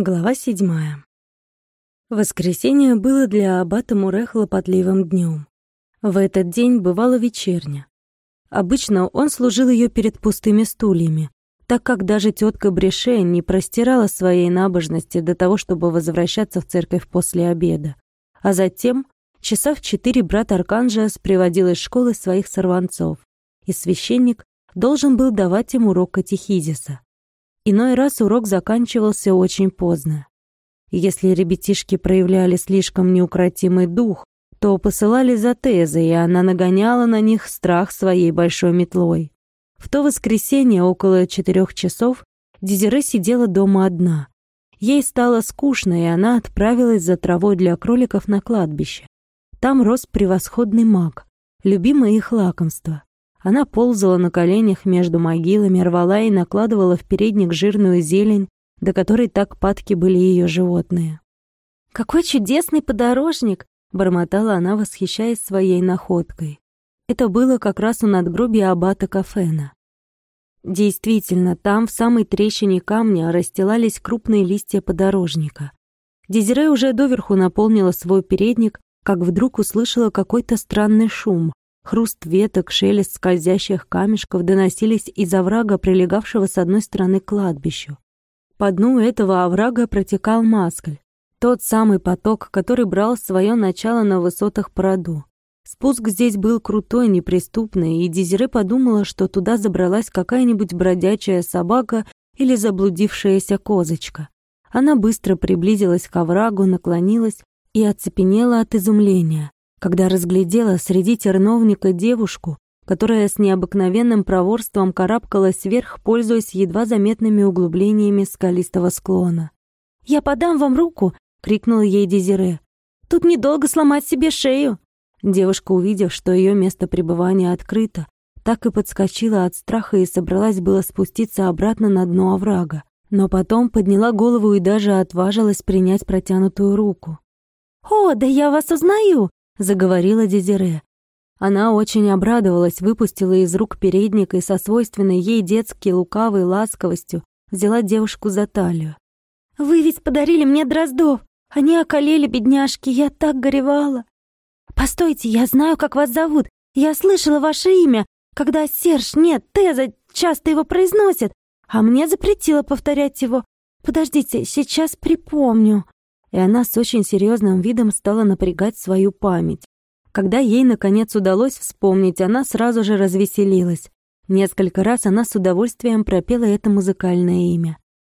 Глава седьмая. Воскресенье было для аббата Муре хлопотливым днем. В этот день бывала вечерня. Обычно он служил ее перед пустыми стульями, так как даже тетка Бреше не простирала своей набожности до того, чтобы возвращаться в церковь после обеда. А затем, часа в четыре брат Арканжиас приводил из школы своих сорванцов, и священник должен был давать им урок катехизиса. Иной раз урок заканчивался очень поздно. Если ребятишки проявляли слишком неукротимый дух, то посылали за Тезой, и она нагоняла на них страх своей большой метлой. В то воскресенье около четырех часов Дезире сидела дома одна. Ей стало скучно, и она отправилась за травой для кроликов на кладбище. Там рос превосходный маг, любимое их лакомство. Она ползала на коленях между могилами, рвала и накладывала в передник жирную зелень, до которой так падки были ее животные. «Какой чудесный подорожник!» — бормотала она, восхищаясь своей находкой. Это было как раз у надгробия аббата Кафена. Действительно, там, в самой трещине камня, расстилались крупные листья подорожника. Дезире уже доверху наполнила свой передник, как вдруг услышала какой-то странный шум. Хруст веток, шелест скользящих камешков доносились из оврага, прилегавшего с одной стороны к кладбищу. По дну этого оврага протекал Маскаль, тот самый поток, который брал свое начало на высотах Параду. Спуск здесь был крутой, неприступный, и Дезире подумала, что туда забралась какая-нибудь бродячая собака или заблудившаяся козочка. Она быстро приблизилась к оврагу, наклонилась и оцепенела от изумления когда разглядела среди терновника девушку, которая с необыкновенным проворством карабкалась вверх, пользуясь едва заметными углублениями скалистого склона. «Я подам вам руку!» — крикнула ей Дезире. «Тут недолго сломать себе шею!» Девушка, увидев, что ее место пребывания открыто, так и подскочила от страха и собралась было спуститься обратно на дно оврага. Но потом подняла голову и даже отважилась принять протянутую руку. «О, да я вас узнаю!» Заговорила Дезире. Она очень обрадовалась, выпустила из рук передник и со свойственной ей детской лукавой ласковостью взяла девушку за талию. «Вы ведь подарили мне дроздов! Они околели, бедняжки, я так горевала!» «Постойте, я знаю, как вас зовут! Я слышала ваше имя, когда Серж, нет, Теза, часто его произносит, а мне запретила повторять его. Подождите, сейчас припомню» и она с очень серьезным видом стала напрягать свою память. Когда ей, наконец, удалось вспомнить, она сразу же развеселилась. Несколько раз она с удовольствием пропела это музыкальное имя.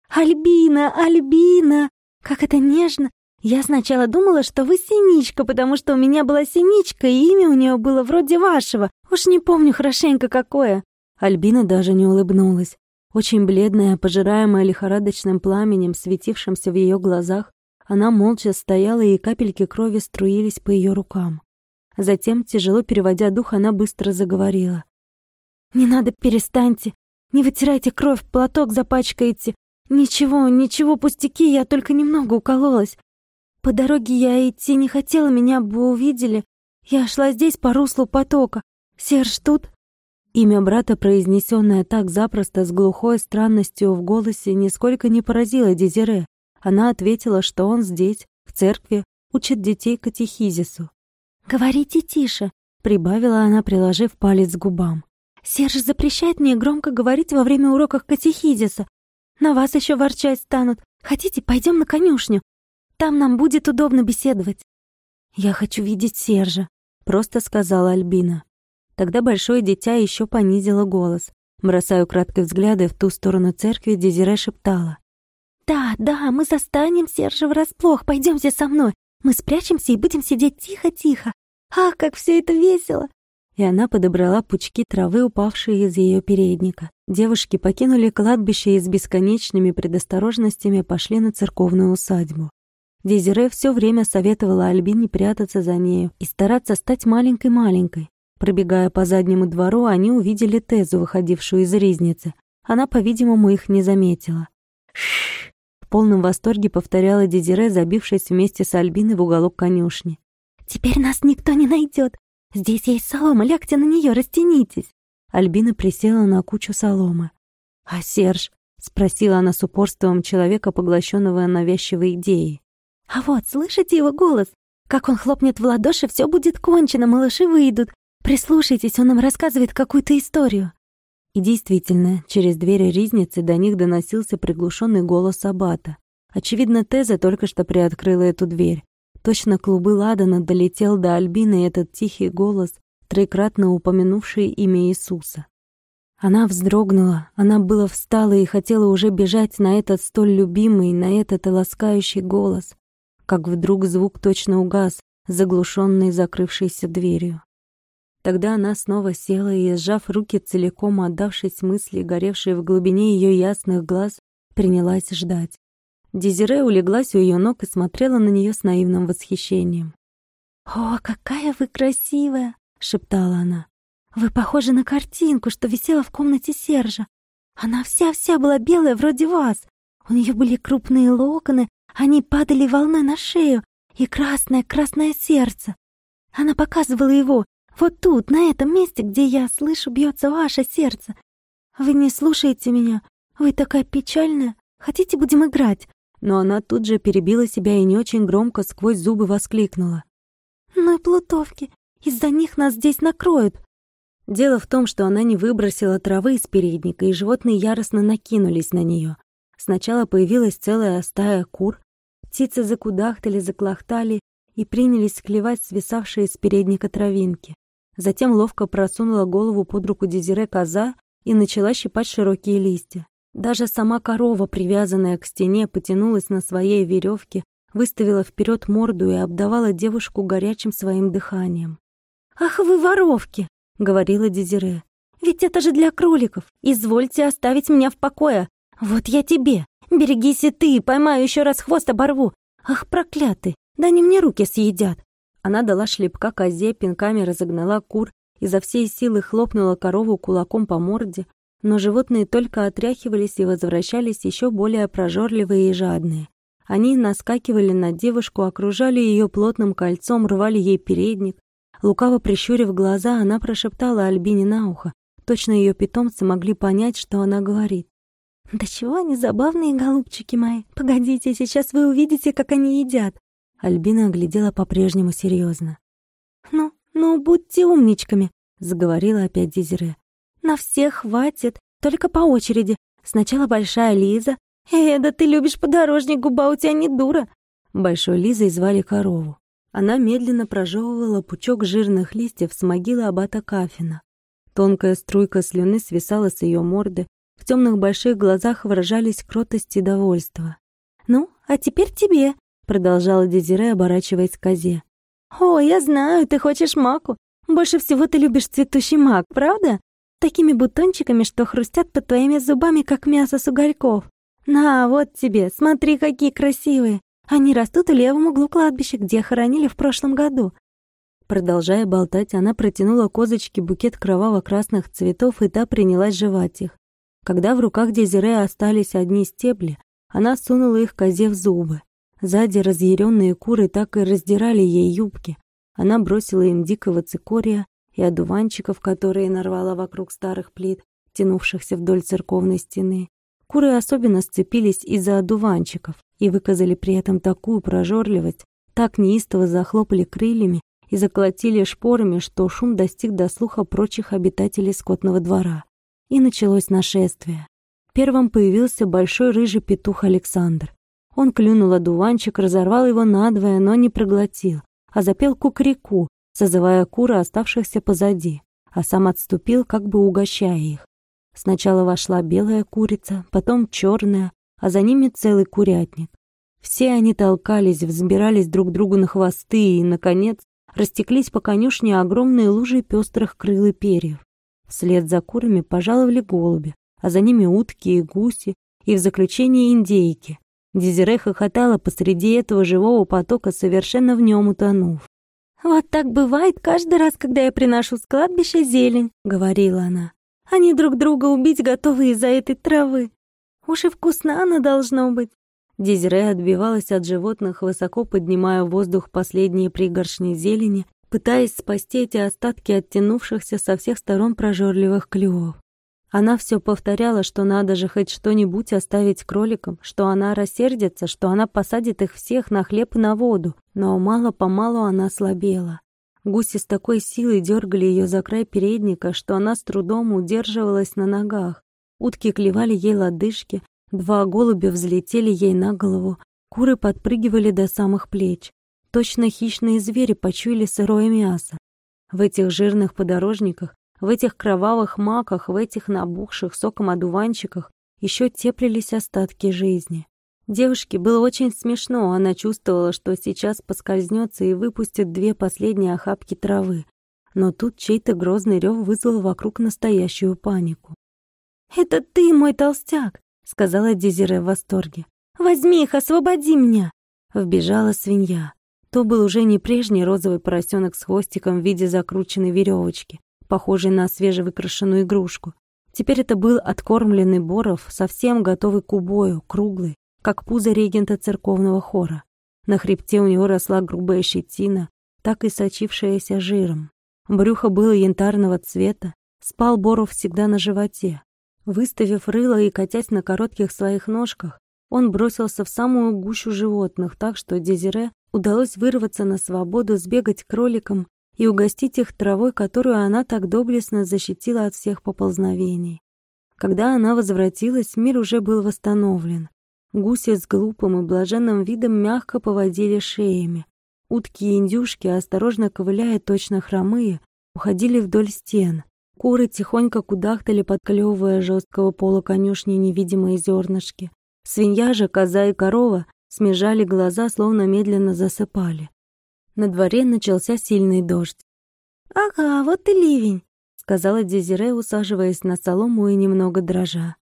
«Альбина, Альбина! Как это нежно! Я сначала думала, что вы синичка, потому что у меня была синичка, и имя у нее было вроде вашего. Уж не помню хорошенько какое». Альбина даже не улыбнулась. Очень бледная, пожираемая лихорадочным пламенем, светившимся в ее глазах, она молча стояла, и капельки крови струились по ее рукам. Затем, тяжело переводя дух, она быстро заговорила. «Не надо, перестаньте! Не вытирайте кровь, платок запачкаете! Ничего, ничего, пустяки, я только немного укололась. По дороге я идти не хотела, меня бы увидели. Я шла здесь по руслу потока. Серж тут?» Имя брата, произнесенное так запросто, с глухой странностью в голосе, нисколько не поразило Дезире. Она ответила, что он здесь, в церкви, учит детей катехизису. «Говорите тише», — прибавила она, приложив палец к губам. «Серж запрещает мне громко говорить во время уроков катехизиса. На вас еще ворчать станут. Хотите, пойдем на конюшню? Там нам будет удобно беседовать». «Я хочу видеть Сержа», — просто сказала Альбина. Тогда большое дитя еще понизило голос. Бросая украдкой взгляды в ту сторону церкви, Дезире шептала. «Да, да, мы застанем Сержа врасплох, пойдемте со мной. Мы спрячемся и будем сидеть тихо-тихо. Ах, как все это весело!» И она подобрала пучки травы, упавшие из ее передника. Девушки покинули кладбище и с бесконечными предосторожностями пошли на церковную усадьбу. Дезире все время советовала Альбине прятаться за нею и стараться стать маленькой-маленькой. Пробегая по заднему двору, они увидели Тезу, выходившую из ризницы. Она, по-видимому, их не заметила. «Шш!» Полном восторге повторяла Дезире, забившись вместе с Альбиной в уголок конюшни. «Теперь нас никто не найдет. Здесь есть солома, лягте на нее, растянитесь». Альбина присела на кучу соломы. «А Серж? — спросила она с упорством человека, поглощенного навязчивой идеей. «А вот, слышите его голос? Как он хлопнет в ладоши, все будет кончено, малыши выйдут. Прислушайтесь, он нам рассказывает какую-то историю». И действительно, через двери ризницы до них доносился приглушенный голос Аббата. Очевидно, Теза только что приоткрыла эту дверь. Точно клубы ладана долетел до Альбины этот тихий голос, трикратно упомянувший имя Иисуса. Она вздрогнула, она было встала и хотела уже бежать на этот столь любимый, на этот ласкающий голос, как вдруг звук точно угас, заглушенный закрывшейся дверью. Тогда она снова села и, сжав руки целиком, отдавшись мысли, горевшей в глубине ее ясных глаз, принялась ждать. Дезире улеглась у ее ног и смотрела на нее с наивным восхищением. «О, какая вы красивая!» — шептала она. Вы похожи на картинку, что висела в комнате Сержа. Она вся-вся была белая, вроде вас. У нее были крупные локоны, они падали волной на шею, и красное-красное сердце. Она показывала его. Вот тут, на этом месте, где я слышу, бьется ваше сердце. Вы не слушаете меня. Вы такая печальная. Хотите, будем играть?» Но она тут же перебила себя и не очень громко сквозь зубы воскликнула. «Ну и плутовки, из-за них нас здесь накроют. Дело в том, что она не выбросила травы из передника, и животные яростно накинулись на нее. Сначала появилась целая стая кур, птицы закудахтали, заклохтали и принялись клевать свисавшие с передника травинки. Затем ловко просунула голову под руку Дезире коза и начала щипать широкие листья. Даже сама корова, привязанная к стене, потянулась на своей веревке, выставила вперед морду и обдавала девушку горячим своим дыханием. «Ах вы воровки!» — говорила Дезире. «Ведь это же для кроликов. Извольте оставить меня в покое. Вот я тебе. Берегись и ты, поймаю еще раз хвост оборву. Ах, проклятый, да они мне руки съедят». Она дала шлепка козе, пинками разогнала кур, изо всей силы хлопнула корову кулаком по морде, но животные только отряхивались и возвращались еще более прожорливые и жадные. Они наскакивали на девушку, окружали ее плотным кольцом, рвали ей передник, Лукаво прищурив глаза, она прошептала Альбине на ухо. Точно ее питомцы могли понять, что она говорит. «Да чего они забавные, голубчики мои! Погодите, сейчас вы увидите, как они едят!» Альбина оглядела по-прежнему серьезно. «Ну, ну, будьте умничками!» — заговорила опять Дизере. «На всех хватит, только по очереди. Сначала большая Лиза. Э, да ты любишь подорожник, губа у тебя не дура!» Большой Лизой звали корову. Она медленно прожевывала пучок жирных листьев с могилы аббата Кафина. Тонкая струйка слюны свисала с ее морды, в темных больших глазах выражались кротость и довольство. «Ну, а теперь тебе», — продолжала Дезире, оборачиваясь к козе. «О, я знаю, ты хочешь маку. Больше всего ты любишь цветущий мак, правда? Такими бутончиками, что хрустят под твоими зубами, как мясо с угольков. На, вот тебе, смотри, какие красивые. Они растут в левом углу кладбища, где хоронили в прошлом году». Продолжая болтать, она протянула козочке букет кроваво-красных цветов, и та принялась жевать их. Когда в руках Дезире остались одни стебли, она сунула их козе в зубы. Сзади разъяренные куры так и раздирали ей юбки. Она бросила им дикого цикория и одуванчиков, которые нарвала вокруг старых плит, тянувшихся вдоль церковной стены. Куры особенно сцепились из-за одуванчиков и выказали при этом такую прожорливость, так неистово захлопали крыльями и заколотили шпорами, что шум достиг до слуха прочих обитателей скотного двора. И началось нашествие. Первым появился большой рыжий петух Александр. Он клюнул одуванчик, разорвал его надвое, но не проглотил, а запел кукареку, созывая куры, оставшихся позади, а сам отступил, как бы угощая их. Сначала вошла белая курица, потом черная, а за ними целый курятник. Все они толкались, взбирались друг другу на хвосты и, наконец, растеклись по конюшне огромные лужи пестрых крыл и перьев. Вслед за курами пожаловали голуби, а за ними утки и гуси, и в заключение индейки. Дезире хохотала посреди этого живого потока, совершенно в нем утонув. «Вот так бывает каждый раз, когда я приношу с кладбища зелень», — говорила она. «Они друг друга убить готовы из-за этой травы. Уж и вкусна она должно быть. Дезире отбивалась от животных, высоко поднимая в воздух последние пригоршни зелени, пытаясь спасти эти остатки оттянувшихся со всех сторон прожорливых клювов. Она все повторяла, что надо же хоть что-нибудь оставить кроликам, что она рассердится, что она посадит их всех на хлеб и на воду, но мало-помалу она слабела. Гуси с такой силой дергали ее за край передника, что она с трудом удерживалась на ногах. Утки клевали ей лодыжки, два голубя взлетели ей на голову, куры подпрыгивали до самых плеч. Точно хищные звери почуяли сырое мясо. В этих жирных подорожниках, в этих кровавых маках, в этих набухших соком одуванчиках еще теплились остатки жизни. Девушке было очень смешно, она чувствовала, что сейчас поскользнется и выпустит две последние охапки травы. Но тут чей-то грозный рев вызвал вокруг настоящую панику. «Это ты, мой толстяк!» — сказала Дезире в восторге. «Возьми их, освободи меня!» Вбежала свинья. То был уже не прежний розовый поросенок с хвостиком в виде закрученной веревочки, похожий на свежевыкрашенную игрушку. Теперь это был откормленный Боров, совсем готовый к убою, круглый, как пузо регента церковного хора. На хребте у него росла грубая щетина, так и сочившаяся жиром. Брюхо было янтарного цвета, спал Боров всегда на животе. Выставив рыло и катясь на коротких своих ножках, он бросился в самую гущу животных, так что Дезире удалось вырваться на свободу, сбегать к кроликам и угостить их травой, которую она так доблестно защитила от всех поползновений. Когда она возвратилась, мир уже был восстановлен. Гуси с глупым и блаженным видом мягко поводили шеями. Утки и индюшки, осторожно ковыляя точно хромые, уходили вдоль стен. Куры тихонько кудахтали, подклевывая жесткого пола конюшни невидимые зернышки. Свинья же, коза и корова смежали глаза, словно медленно засыпали. На дворе начался сильный дождь. «Ага, вот и ливень», — сказала Дезире, усаживаясь на солому и немного дрожа.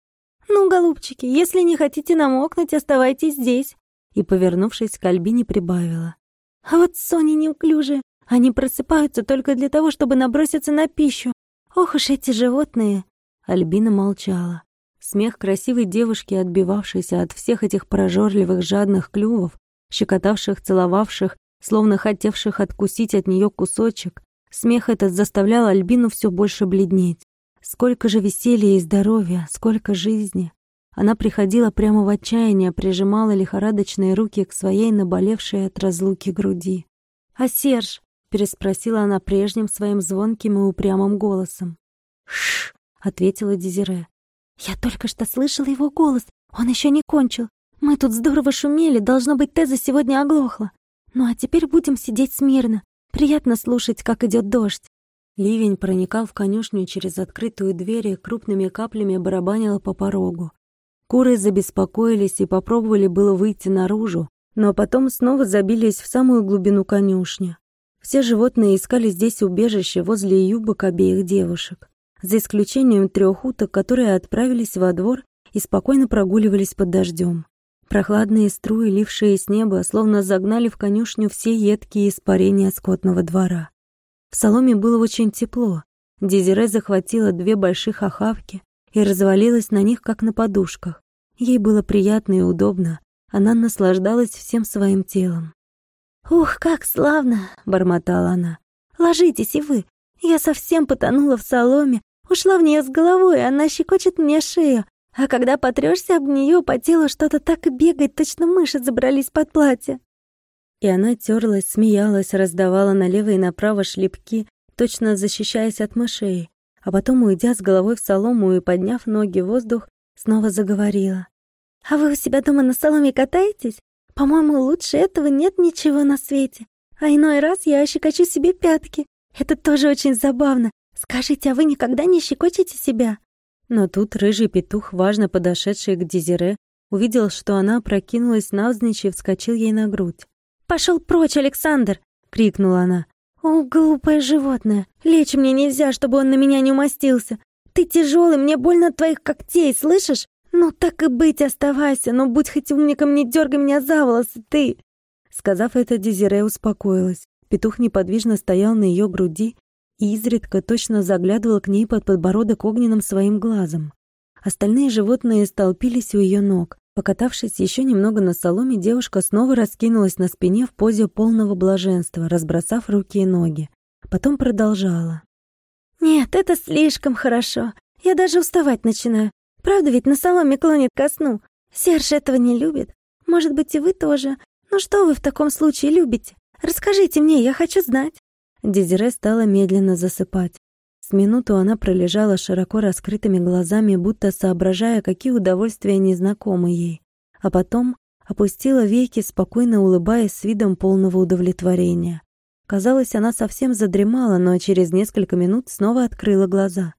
«Ну, голубчики, если не хотите намокнуть, оставайтесь здесь». И, повернувшись к Альбине, прибавила. «А вот Сони неуклюжие. Они просыпаются только для того, чтобы наброситься на пищу. Ох уж эти животные!» Альбина молчала. Смех красивой девушки, отбивавшейся от всех этих прожорливых жадных клювов, щекотавших, целовавших, словно хотевших откусить от нее кусочек, смех этот заставлял Альбину все больше бледнеть. Сколько же веселья и здоровья, сколько жизни. Она приходила прямо в отчаяние, прижимала лихорадочные руки к своей наболевшей от разлуки груди. «А Серж?» — переспросила она прежним своим звонким и упрямым голосом. «Шш!» — ответила Дезире. «Я только что слышала его голос. Он еще не кончил. Мы тут здорово шумели, должно быть, Теза сегодня оглохла. Ну а теперь будем сидеть смирно. Приятно слушать, как идет дождь. Ливень проникал в конюшню через открытую дверь и крупными каплями барабанил по порогу. Куры забеспокоились и попробовали было выйти наружу, но потом снова забились в самую глубину конюшни. Все животные искали здесь убежище возле юбок обеих девушек, за исключением трех уток, которые отправились во двор и спокойно прогуливались под дождем. Прохладные струи, лившие с неба, словно загнали в конюшню все едкие испарения скотного двора. В соломе было очень тепло. Дезире захватила две больших охавки и развалилась на них, как на подушках. Ей было приятно и удобно. Она наслаждалась всем своим телом. «Ух, как славно!» — бормотала она. «Ложитесь и вы. Я совсем потонула в соломе, ушла в нее с головой, она щекочет мне шею. А когда потрёшься об нее, по телу что-то так и бегает, точно мыши забрались под платье. И она терлась, смеялась, раздавала налево и направо шлепки, точно защищаясь от мышей, а потом, уйдя с головой в солому и подняв ноги в воздух, снова заговорила. «А вы у себя дома на соломе катаетесь? По-моему, лучше этого нет ничего на свете. А иной раз я щекочу себе пятки. Это тоже очень забавно. Скажите, а вы никогда не щекочете себя?» Но тут рыжий петух, важно подошедший к Дезире, увидел, что она прокинулась навзничь и вскочил ей на грудь. «Пошел прочь, Александр!» — крикнула она. «О, глупое животное! Лечь мне нельзя, чтобы он на меня не умостился! Ты тяжелый, мне больно от твоих когтей, слышишь? Ну так и быть, оставайся, но будь хоть умником, не дергай меня за волосы, ты!» Сказав это, Дезире успокоилась. Петух неподвижно стоял на ее груди и изредка точно заглядывал к ней под подбородок огненным своим глазом. Остальные животные столпились у ее ног. Покатавшись еще немного на соломе, девушка снова раскинулась на спине в позе полного блаженства, разбросав руки и ноги. Потом продолжала. «Нет, это слишком хорошо. Я даже уставать начинаю. Правда ведь на соломе клонит ко сну. Серж этого не любит. Может быть, и вы тоже. Ну что вы в таком случае любите? Расскажите мне, я хочу знать». Дезире стала медленно засыпать. С минуту она пролежала широко раскрытыми глазами, будто соображая, какие удовольствия незнакомы ей. А потом опустила веки, спокойно улыбаясь с видом полного удовлетворения. Казалось, она совсем задремала, но через несколько минут снова открыла глаза.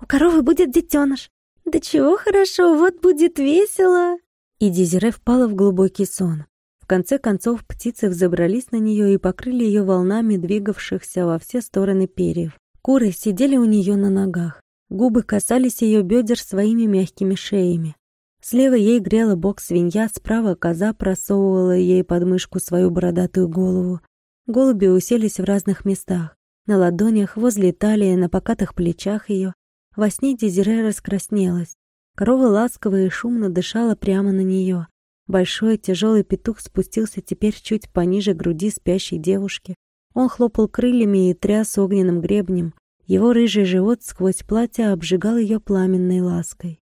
«У коровы будет детеныш. Да чего хорошо, вот будет весело!» И Дезире впала в глубокий сон. Конце концов птицы взобрались на нее и покрыли ее волнами двигавшихся во все стороны перьев. Куры сидели у нее на ногах. Губы касались ее бедер своими мягкими шеями. Слева ей грела бок свинья, справа коза просовывала ей под мышку свою бородатую голову. Голуби уселись в разных местах. На ладонях, возле талии, на покатых плечах ее. Во сне Дезире раскраснелась. Корова ласково и шумно дышала прямо на нее. Большой тяжелый петух спустился теперь чуть пониже груди спящей девушки. Он хлопал крыльями и тряс огненным гребнем. Его рыжий живот сквозь платье обжигал ее пламенной лаской.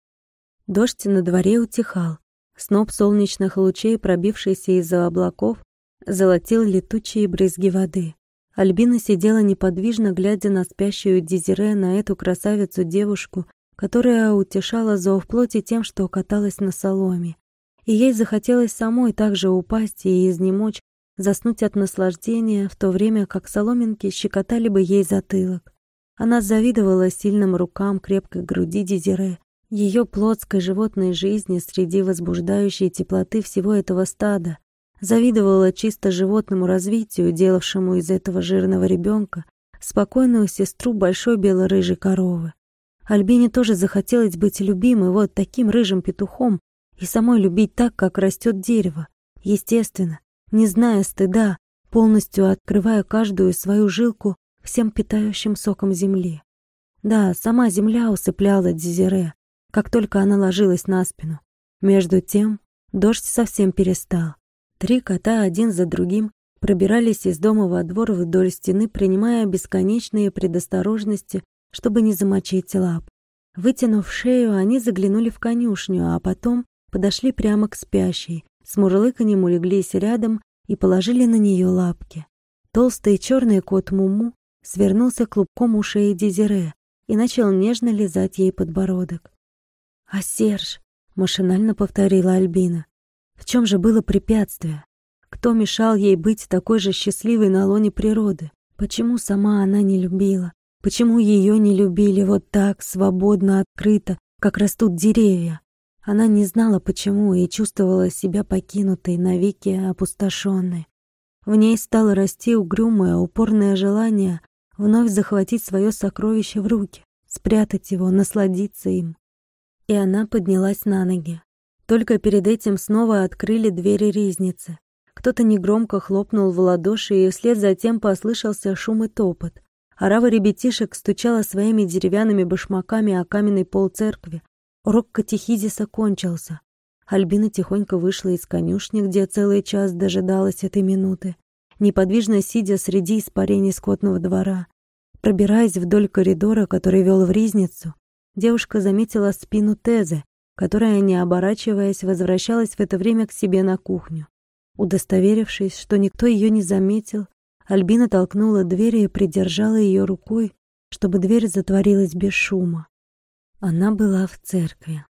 Дождь на дворе утихал. Сноп солнечных лучей, пробившийся из-за облаков, золотил летучие брызги воды. Альбина сидела неподвижно, глядя на спящую Дезире, на эту красавицу-девушку, которая утешала зов плоти тем, что каталась на соломе. И ей захотелось самой также упасть и изнемочь, заснуть от наслаждения, в то время как соломинки щекотали бы ей затылок. Она завидовала сильным рукам, крепкой груди Дезире, ее плотской животной жизни среди возбуждающей теплоты всего этого стада, завидовала чисто животному развитию, делавшему из этого жирного ребенка спокойную сестру большой бело-рыжей коровы. Альбине тоже захотелось быть любимой вот таким рыжим петухом и самой любить так, как растет дерево, естественно, не зная стыда, полностью открывая каждую свою жилку всем питающим соком земли. Да, сама земля усыпляла Дезире, как только она ложилась на спину. Между тем дождь совсем перестал. Три кота один за другим пробирались из дома во двор вдоль стены, принимая бесконечные предосторожности, чтобы не замочить лап. Вытянув шею, они заглянули в конюшню, а потом подошли прямо к спящей, с мурлыканьем улеглись рядом и положили на нее лапки. Толстый черный кот Муму свернулся клубком у шеи Дезире и начал нежно лизать ей подбородок. «А Серж?» — машинально повторила Альбина. В чем же было препятствие? Кто мешал ей быть такой же счастливой на лоне природы? Почему сама она не любила? Почему ее не любили вот так, свободно, открыто, как растут деревья? Она не знала почему и чувствовала себя покинутой, навеки опустошенной. В ней стало расти угрюмое, упорное желание вновь захватить свое сокровище в руки, спрятать его, насладиться им. И она поднялась на ноги. Только перед этим снова открыли двери ризницы. Кто-то негромко хлопнул в ладоши, и вслед за тем послышался шум и топот. Орава ребятишек стучала своими деревянными башмаками о каменный пол церкви. Урок катехизиса кончился. Альбина тихонько вышла из конюшни, где целый час дожидалась этой минуты, неподвижно сидя среди испарений скотного двора. Пробираясь вдоль коридора, который вел в ризницу, девушка заметила спину Тезы, которая, не оборачиваясь, возвращалась в это время к себе на кухню. Удостоверившись, что никто ее не заметил, Альбина толкнула дверь и придержала ее рукой, чтобы дверь затворилась без шума. Она была в церкви.